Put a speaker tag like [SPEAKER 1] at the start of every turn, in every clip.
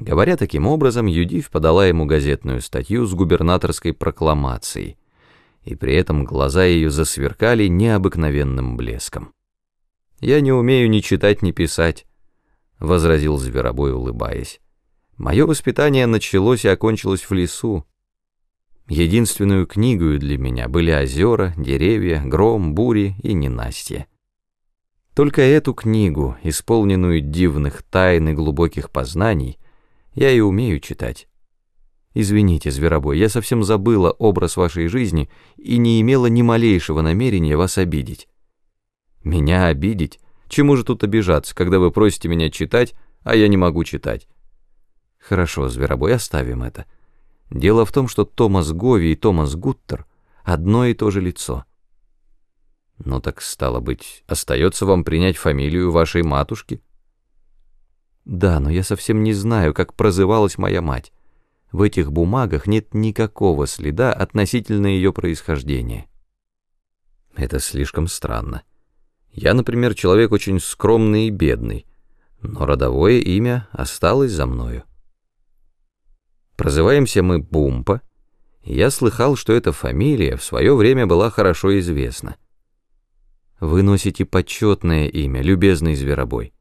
[SPEAKER 1] Говоря таким образом, Юдив подала ему газетную статью с губернаторской прокламацией, и при этом глаза ее засверкали необыкновенным блеском. «Я не умею ни читать, ни писать», — возразил Зверобой, улыбаясь. «Мое воспитание началось и окончилось в лесу. Единственную книгою для меня были озера, деревья, гром, бури и ненастье. Только эту книгу, исполненную дивных тайн и глубоких познаний, я и умею читать. Извините, Зверобой, я совсем забыла образ вашей жизни и не имела ни малейшего намерения вас обидеть. Меня обидеть? Чему же тут обижаться, когда вы просите меня читать, а я не могу читать? Хорошо, Зверобой, оставим это. Дело в том, что Томас Гови и Томас Гуттер — одно и то же лицо. Ну так, стало быть, остается вам принять фамилию вашей матушки? Да, но я совсем не знаю, как прозывалась моя мать. В этих бумагах нет никакого следа относительно ее происхождения. Это слишком странно. Я, например, человек очень скромный и бедный, но родовое имя осталось за мною. Прозываемся мы Бумпа, я слыхал, что эта фамилия в свое время была хорошо известна. Вы носите почетное имя, любезный зверобой.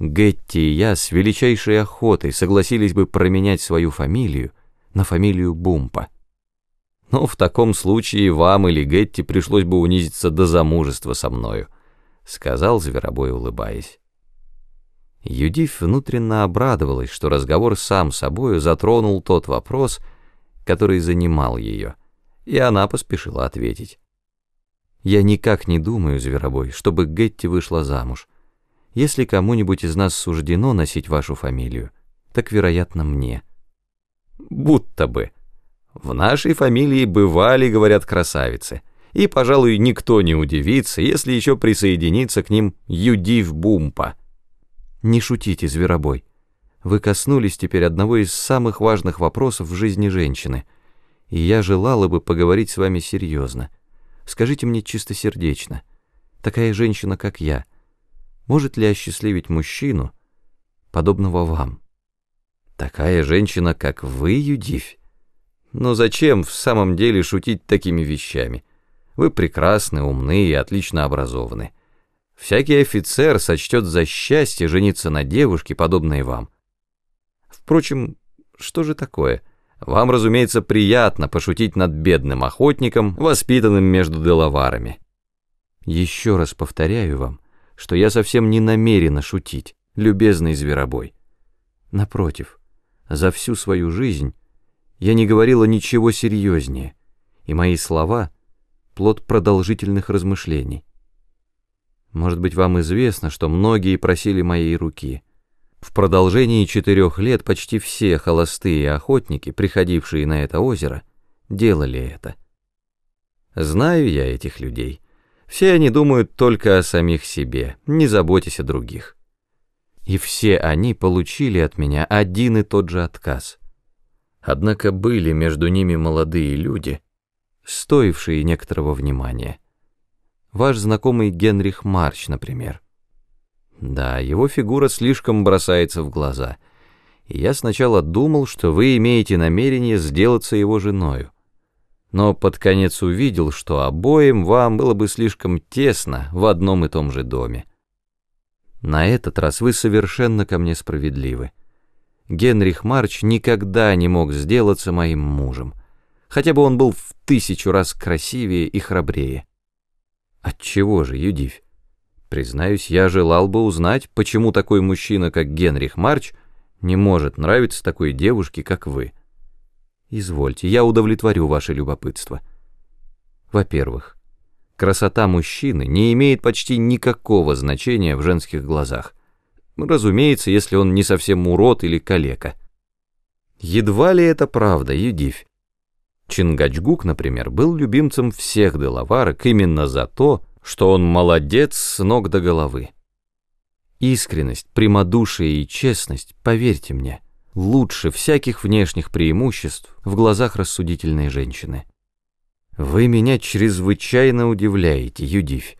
[SPEAKER 1] Гетти и я с величайшей охотой согласились бы променять свою фамилию на фамилию Бумпа. Но в таком случае вам или Гетти пришлось бы унизиться до замужества со мною, сказал Зверобой, улыбаясь. Юдив внутренно обрадовалась, что разговор сам собою затронул тот вопрос, который занимал ее, и она поспешила ответить. «Я никак не думаю, Зверобой, чтобы Гетти вышла замуж. Если кому-нибудь из нас суждено носить вашу фамилию, так, вероятно, мне». «Будто бы. В нашей фамилии бывали, говорят, красавицы, и, пожалуй, никто не удивится, если еще присоединится к ним Юдив Бумпа». Не шутите, зверобой. Вы коснулись теперь одного из самых важных вопросов в жизни женщины, и я желала бы поговорить с вами серьезно. Скажите мне чистосердечно, такая женщина, как я, может ли осчастливить мужчину, подобного вам? Такая женщина, как вы, Юдивь? Но зачем в самом деле шутить такими вещами? Вы прекрасны, умны и отлично образованы. Всякий офицер сочтет за счастье жениться на девушке, подобной вам. Впрочем, что же такое? Вам, разумеется, приятно пошутить над бедным охотником, воспитанным между деловарами. Еще раз повторяю вам, что я совсем не намерена шутить, любезный зверобой. Напротив, за всю свою жизнь я не говорила ничего серьезнее, и мои слова — плод продолжительных размышлений. Может быть, вам известно, что многие просили моей руки. В продолжении четырех лет почти все холостые охотники, приходившие на это озеро, делали это. Знаю я этих людей. Все они думают только о самих себе, не заботясь о других. И все они получили от меня один и тот же отказ. Однако были между ними молодые люди, стоившие некоторого внимания. Ваш знакомый Генрих Марч, например. Да, его фигура слишком бросается в глаза. И я сначала думал, что вы имеете намерение сделаться его женою. Но под конец увидел, что обоим вам было бы слишком тесно в одном и том же доме. На этот раз вы совершенно ко мне справедливы. Генрих Марч никогда не мог сделаться моим мужем, хотя бы он был в тысячу раз красивее и храбрее. Отчего же, Юдивь? Признаюсь, я желал бы узнать, почему такой мужчина, как Генрих Марч, не может нравиться такой девушке, как вы. Извольте, я удовлетворю ваше любопытство. Во-первых, красота мужчины не имеет почти никакого значения в женских глазах. Разумеется, если он не совсем урод или калека. Едва ли это правда, Юдивь. Чингачгук, например, был любимцем всех деловарок именно за то, что он молодец с ног до головы. Искренность, прямодушие и честность, поверьте мне, лучше всяких внешних преимуществ в глазах рассудительной женщины. Вы меня чрезвычайно удивляете, Юдивь.